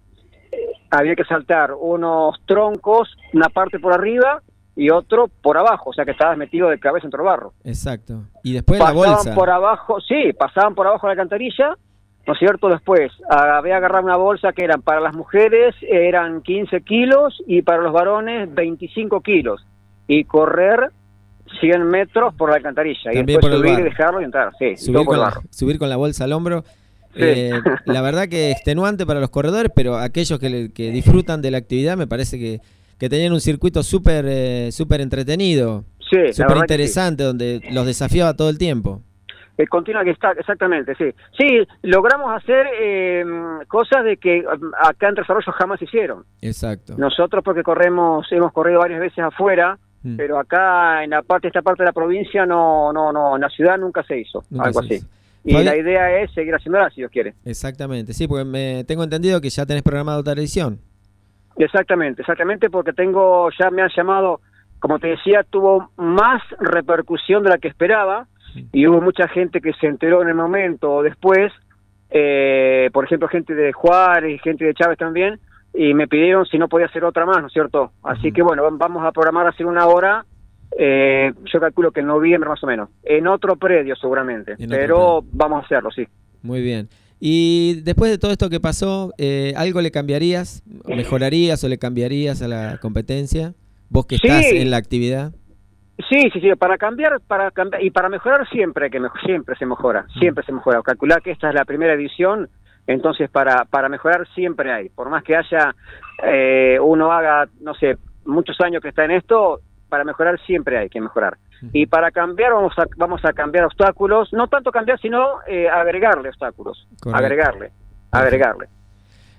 Había que saltar unos troncos, una parte por arriba y otro por abajo, o sea que estabas metido de cabeza entre el barro. Exacto. Y después la pasaban bolsa. por abajo, sí, pasaban por abajo de la alcantarilla, ¿no es cierto? Después ah, había que agarrar una bolsa que eran para las mujeres, eran 15 kilos y para los varones 25 kilos. Y correr 100 metros por la alcantarilla. y También después por el subir y dejarlo y entrar, sí, y subir con, la, subir con la bolsa al hombro. Sí. Eh, la verdad que extenuante para los corredores, pero aquellos que, le- que disfrutan de la actividad me parece que, que tenían un circuito súper eh, súper entretenido, súper sí. interesante, donde los desafiaba todo el tiempo. Eh, continúa que está, exactamente, sí. Sí, logramos hacer eh, cosas de que mm, acá en Desarrollo jamás hicieron. Exacto. Nosotros porque corremos, hemos corrido varias veces afuera, Mm. pero acá en la parte esta parte de la provincia no no no en la ciudad nunca se hizo Nunca algo se así hizo. y la idea es seguir haciéndola si Dios quiere Exactamente, sí, porque me tengo entendido que ya tenés programada otra edición. exactamente exactamente porque tengo ya me han llamado como te decía tuvo más repercusión de la que esperaba y hubo mucha gente que se enteró en el momento o después eh, por ejemplo gente de Juárez gente de Chávez también y me pidieron si no podía hacer otra más no es cierto así que bueno vamos a programar hacer una hora eh, yo calculo que en noviembre más o menos en otro predio seguramente otro pero vamos a hacerlo sí Muy bien. Y después de todo esto que pasó, eh, ¿algo le cambiarías? ¿Mejorarías o le cambiarías a la competencia? Vos que Sí. estás en la actividad. Sí, sí, sí, para cambiar, para cambiar y para mejorar siempre que siempre se mejora, siempre se mejora. Calcular que esta es la primera edición, entonces para para mejorar siempre hay. Por más que haya eh, uno haga, no sé, muchos años que está en esto, para mejorar siempre hay que mejorar. Y para cambiar vamos a vamos a cambiar obstáculos, no tanto cambiar, sino eh, agregarle obstáculos, Correcto. agregarle, agregarle.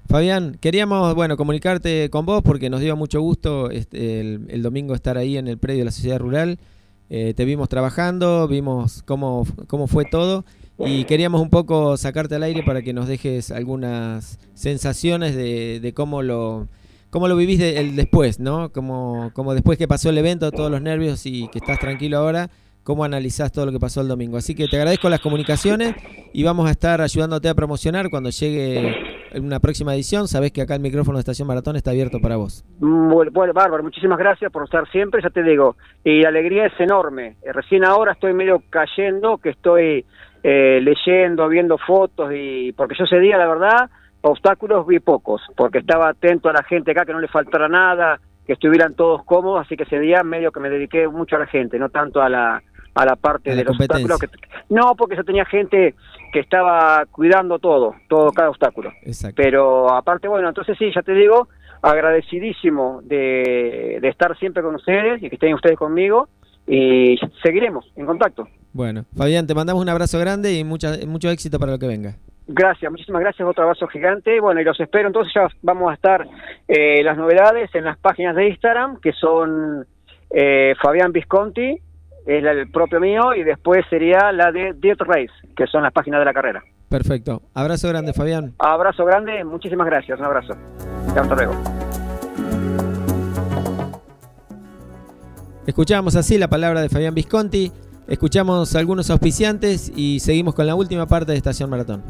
Fabián, queríamos bueno comunicarte con vos porque nos dio mucho gusto este, el, domingo estar ahí en el predio de la sociedad rural. Eh, te vimos trabajando, vimos cómo, cómo fue todo y queríamos un poco sacarte al aire para que nos dejes algunas sensaciones de, de cómo lo cómo lo vivís de- el después, ¿no? Como, como después que pasó el evento, todos los nervios y que estás tranquilo ahora, cómo analizás todo lo que pasó el domingo. Así que te agradezco las comunicaciones y vamos a estar ayudándote a promocionar cuando llegue una próxima edición. Sabés que acá el micrófono de Estación Maratón está abierto para vos. Bueno, bueno, bárbaro, muchísimas gracias por estar siempre, ya te digo, y la alegría es enorme. Eh, recién ahora estoy medio cayendo, que estoy eh, leyendo, viendo fotos, y porque yo ese día, la verdad, obstáculos vi pocos, porque estaba atento a la gente acá, que no le faltara nada, que estuvieran todos cómodos, así que ese día medio que me dediqué mucho a la gente, no tanto a la a la parte A la de los obstáculos. que- no, porque yo tenía gente que estaba cuidando todo, todo cada obstáculo. Exacto. Pero aparte, bueno, entonces sí, ya te digo, agradecidísimo de, de estar siempre con ustedes y que estén ustedes conmigo y seguiremos en contacto. Bueno, Fabián, te mandamos un abrazo grande y mucha, mucho éxito para lo que venga. Gracias, muchísimas gracias, otro abrazo gigante. Bueno, y los espero, entonces ya vamos a estar eh, las novedades en las páginas de Instagram, que son eh, Fabián Visconti, es la- el propio mío, y después sería la de Dirt Race, que son las páginas de la carrera. Perfecto. Abrazo grande, Fabián. Abrazo grande, muchísimas gracias, un abrazo. Hasta luego. Escuchamos así la palabra de Fabián Visconti, escuchamos algunos auspiciantes y seguimos con la última parte de Estación Maratón.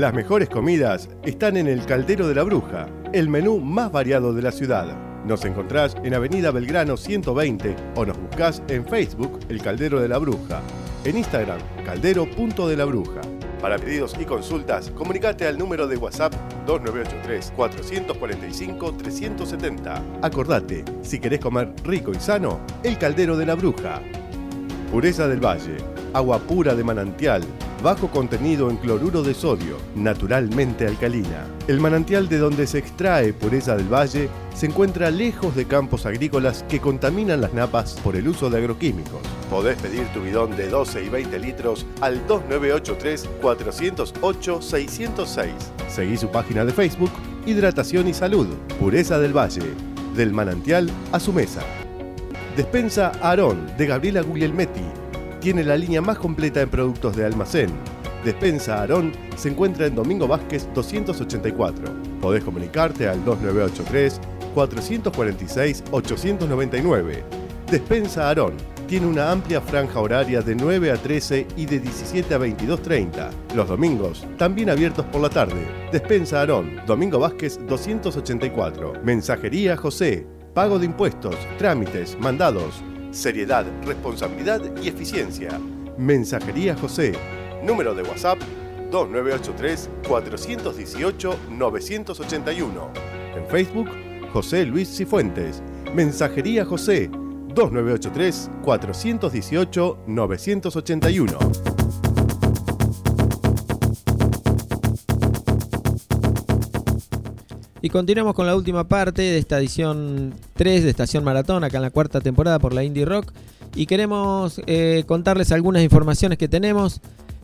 Las mejores comidas están en el Caldero de la Bruja, el menú más variado de la ciudad. Nos encontrás en Avenida Belgrano 120 o nos buscás en Facebook El Caldero de la Bruja, en Instagram caldero.de-la-bruja. Para pedidos y consultas, comunicate al número de WhatsApp 2983 445 370. Acordate, si querés comer rico y sano, El Caldero de la Bruja. Pureza del Valle, agua pura de manantial, bajo contenido en cloruro de sodio, naturalmente alcalina. El manantial de donde se extrae pureza del valle se encuentra lejos de campos agrícolas que contaminan las napas por el uso de agroquímicos. Podés pedir tu bidón de 12 y 20 litros al 2983-408-606. Seguí su página de Facebook, Hidratación y Salud, Pureza del Valle, del manantial a su mesa. Despensa Aarón de Gabriela Guglielmetti. Tiene la línea más completa en productos de almacén. Despensa Aarón se encuentra en Domingo Vázquez 284. Podés comunicarte al 2983 446 899. Despensa Aarón tiene una amplia franja horaria de 9 a 13 y de 17 a 22.30. Los domingos, también abiertos por la tarde. Despensa Aarón, Domingo Vázquez 284. Mensajería José. Pago de impuestos, trámites, mandados. Seriedad, responsabilidad y eficiencia. Mensajería José. Número de WhatsApp 2983-418-981. En Facebook, José Luis Cifuentes. Mensajería José 2983-418-981. Y continuamos con la última parte de esta edición 3 de Estación Maratón, acá en la cuarta temporada por la Indie Rock. Y queremos eh, contarles algunas informaciones que tenemos.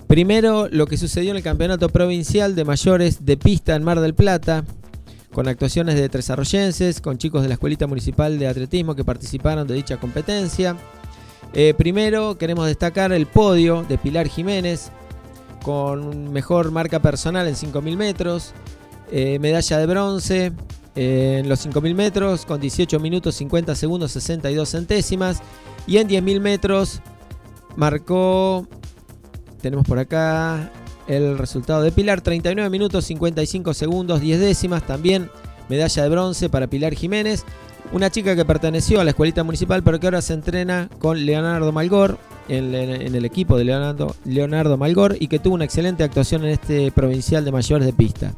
Primero, lo que sucedió en el Campeonato Provincial de Mayores de Pista en Mar del Plata, con actuaciones de tres arroyenses, con chicos de la Escuelita Municipal de Atletismo que participaron de dicha competencia. Eh, primero, queremos destacar el podio de Pilar Jiménez, con mejor marca personal en 5.000 metros. Eh, medalla de bronce eh, en los 5.000 metros con 18 minutos 50 segundos 62 centésimas. Y en 10.000 metros marcó, tenemos por acá el resultado de Pilar, 39 minutos 55 segundos 10 décimas. También medalla de bronce para Pilar Jiménez. Una chica que perteneció a la escuelita municipal pero que ahora se entrena con Leonardo Malgor. En, en- el equipo de Leonardo, Leonardo Malgor y que tuvo una excelente actuación en este provincial de mayores de pista.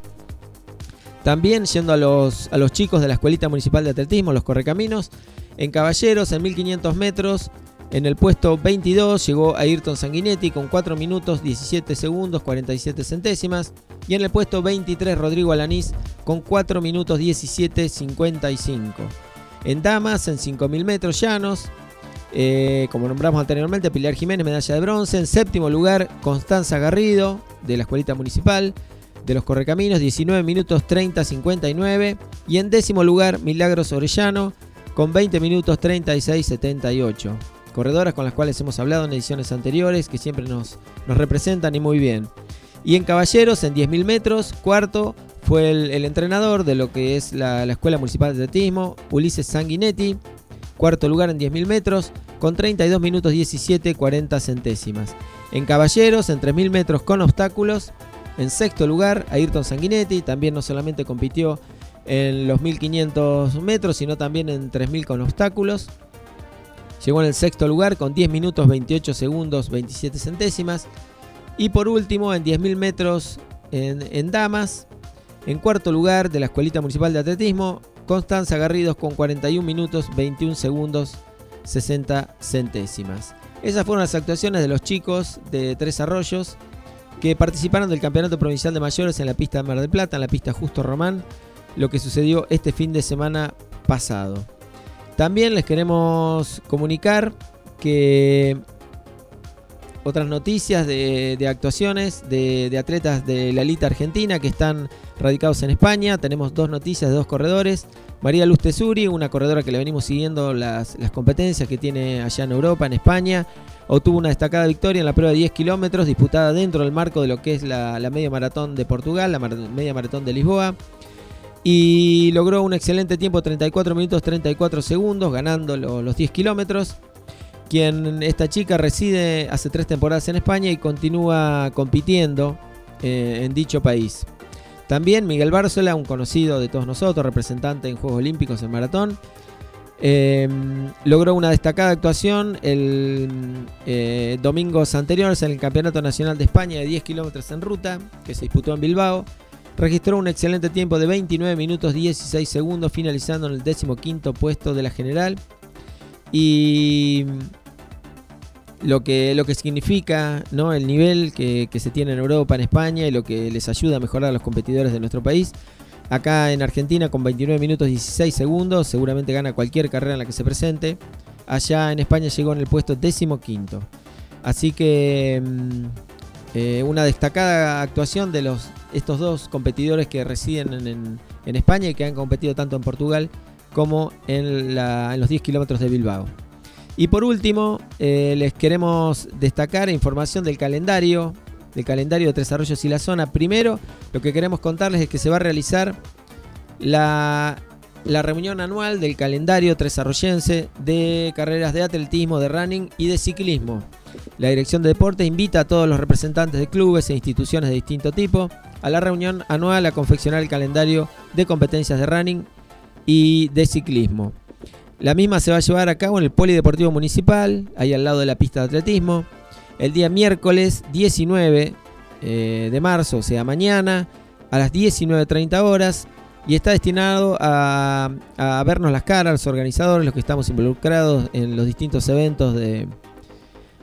También yendo a los, a los chicos de la Escuelita Municipal de Atletismo, los Correcaminos, en Caballeros, en 1500 metros, en el puesto 22 llegó Ayrton Sanguinetti con 4 minutos 17 segundos 47 centésimas. Y en el puesto 23 Rodrigo Alanís con 4 minutos 17 55. En Damas, en 5000 metros llanos, eh, como nombramos anteriormente, Pilar Jiménez, medalla de bronce. En séptimo lugar, Constanza Garrido, de la Escuelita Municipal de los Correcaminos, 19 minutos 30 59. Y en décimo lugar, Milagros Orellano, con 20 minutos 36 78. Corredoras con las cuales hemos hablado en ediciones anteriores, que siempre nos, nos representan y muy bien. Y en Caballeros, en 10.000 metros, cuarto fue el, entrenador de lo que es la, la Escuela Municipal de Atletismo, Ulises Sanguinetti. Cuarto lugar en 10.000 metros, con 32 minutos 17 40 centésimas. En Caballeros, en 3.000 metros con obstáculos. En sexto lugar, Ayrton Sanguinetti. También no solamente compitió en los 1.500 metros, sino también en 3.000 con obstáculos. Llegó en el sexto lugar con 10 minutos 28 segundos 27 centésimas. Y por último, en 10.000 metros en, en damas, en cuarto lugar de la Escuelita Municipal de Atletismo, Constanza Garridos con 41 minutos 21 segundos 60 centésimas. Esas fueron las actuaciones de los chicos de Tres Arroyos que participaron del Campeonato Provincial de Mayores en la pista de Mar del Plata, en la pista Justo Román, lo que sucedió este fin de semana pasado. También les queremos comunicar que otras noticias de, actuaciones de, de atletas de la elite argentina que están radicados en España. Tenemos dos noticias de dos corredores. María Luz Tesuri, una corredora que le venimos siguiendo las, competencias que tiene allá en Europa, en España, obtuvo una destacada victoria en la prueba de 10 kilómetros disputada dentro del marco de lo que es la, media maratón de Portugal, la media maratón de Lisboa. Y logró un excelente tiempo, 34 minutos 34 segundos, ganando lo- los 10 kilómetros. Quien esta chica reside hace tres temporadas en España y continúa compitiendo eh, en dicho país. También Miguel Bárzola, un conocido de todos nosotros, representante en Juegos Olímpicos en maratón, eh, logró una destacada actuación el eh, domingos anteriores en el Campeonato Nacional de España de 10 kilómetros en ruta, que se disputó en Bilbao. Registró un excelente tiempo de 29 minutos 16 segundos, finalizando en el 15 puesto de la general. Y lo que, lo que significa ¿no? el nivel que, que se tiene en Europa, en España y lo que les ayuda a mejorar a los competidores de nuestro país. Acá en Argentina con 29 minutos 16 segundos, seguramente gana cualquier carrera en la que se presente. Allá en España llegó en el puesto 15. Así que mm, eh, una destacada actuación de los, estos dos competidores que residen en, en- España y que han competido tanto en Portugal como en los 10 kilómetros de Bilbao. Y por último, eh, les queremos destacar información del calendario, del calendario de Tres Arroyos y la zona. Primero, lo que queremos contarles es que se va a realizar la, la reunión anual del calendario tresarroyense de carreras de atletismo, de running y de ciclismo. La Dirección de Deportes invita a todos los representantes de clubes e instituciones de distinto tipo a la reunión anual a confeccionar el calendario de competencias de running y de ciclismo. La misma se va a llevar a cabo en el Polideportivo Municipal, ahí al lado de la pista de atletismo, el día miércoles 19 eh, de marzo, o sea, mañana, a las 19.30 horas, y está destinado a, vernos las caras, los organizadores, los que estamos involucrados en los distintos eventos de,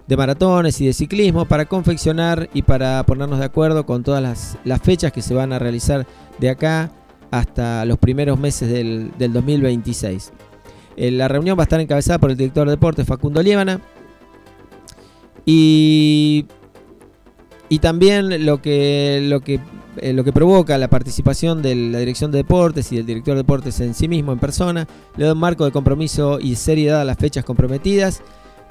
de maratones y de ciclismo, para confeccionar y para ponernos de acuerdo con todas las, las fechas que se van a realizar de acá hasta los primeros meses del, del 2026. Eh, La reunión va a estar encabezada por el director de deportes Facundo Liébana. Y, y también lo que, lo, que, eh, lo que provoca la participación de la dirección de deportes y del director de deportes en sí mismo, en persona, le da un marco de compromiso y seriedad a las fechas comprometidas.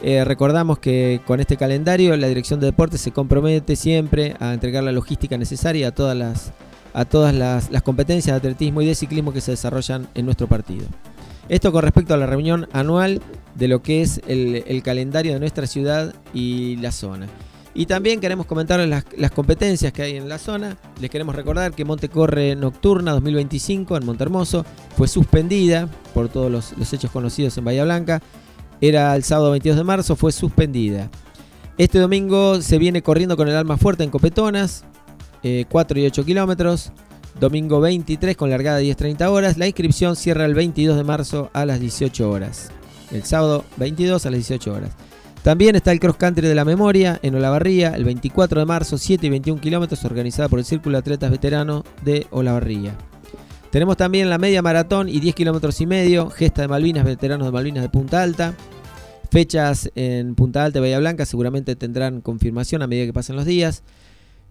Eh, recordamos que con este calendario la dirección de deportes se compromete siempre a entregar la logística necesaria a todas las, a todas las, las competencias de atletismo y de ciclismo que se desarrollan en nuestro partido. Esto con respecto a la reunión anual de lo que es el, calendario de nuestra ciudad y la zona. Y también queremos comentarles las, competencias que hay en la zona. Les queremos recordar que Montecorre Nocturna 2025 en Montermoso fue suspendida por todos los, los hechos conocidos en Bahía Blanca. Era el sábado 22 de marzo, fue suspendida. Este domingo se viene corriendo con el alma fuerte en Copetonas, eh, 4 y 8 kilómetros. Domingo 23 con largada de 10.30 horas. La inscripción cierra el 22 de marzo a las 18 horas. El sábado 22 a las 18 horas. También está el Cross Country de la Memoria en Olavarría el 24 de marzo, 7 y 21 kilómetros, organizada por el Círculo de Atletas Veteranos de Olavarría. Tenemos también la media maratón y 10 kilómetros y medio, Gesta de Malvinas, veteranos de Malvinas de Punta Alta. Fechas en Punta Alta y Bahía Blanca seguramente tendrán confirmación a medida que pasen los días.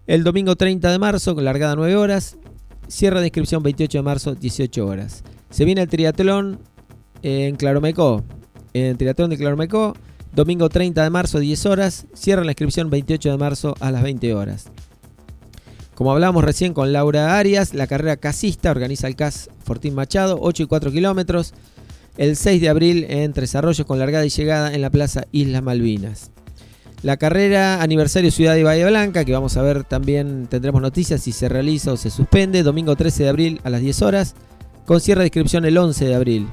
El domingo 30 de marzo con largada 9 horas. Cierre de inscripción 28 de marzo 18 horas. Se viene el triatlón en Claromecó. En triatlón de Claromecó, domingo 30 de marzo 10 horas. Cierra la inscripción 28 de marzo a las 20 horas. Como hablábamos recién con Laura Arias, la carrera casista organiza el CAS Fortín Machado, 8 y 4 kilómetros. El 6 de abril en Tres Arroyos con largada y llegada en la Plaza Islas Malvinas. La carrera aniversario Ciudad de Bahía Blanca, que vamos a ver también, tendremos noticias si se realiza o se suspende, domingo 13 de abril a las 10 horas, con cierre de inscripción el 11 de abril.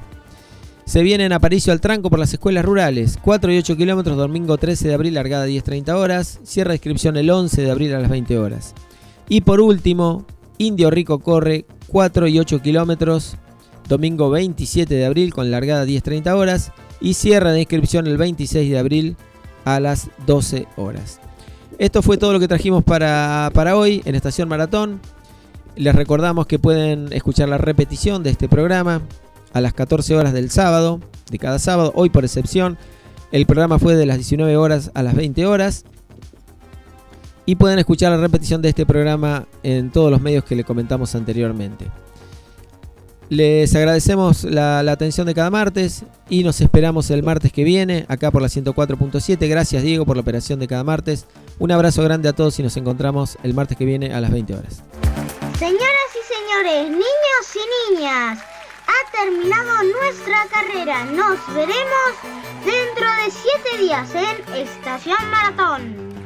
Se viene en Aparicio al Tranco por las escuelas rurales. 4 y 8 kilómetros, domingo 13 de abril, largada 10.30 horas. Cierra de inscripción el 11 de abril a las 20 horas. Y por último, Indio Rico corre 4 y 8 kilómetros, domingo 27 de abril con largada 10.30 horas. Y cierra de inscripción el 26 de abril a las 12 horas. Esto fue todo lo que trajimos para, para hoy en Estación Maratón. Les recordamos que pueden escuchar la repetición de este programa a las 14 horas del sábado, de cada sábado. Hoy por excepción, el programa fue de las 19 horas a las 20 horas. Y pueden escuchar la repetición de este programa en todos los medios que le comentamos anteriormente. Les agradecemos la, atención de cada martes y nos esperamos el martes que viene acá por la 104.7. Gracias Diego por la operación de cada martes. Un abrazo grande a todos y nos encontramos el martes que viene a las 20 horas. Señoras y señores, niños y niñas, ha terminado nuestra carrera. Nos veremos dentro de 7 días en Estación Maratón.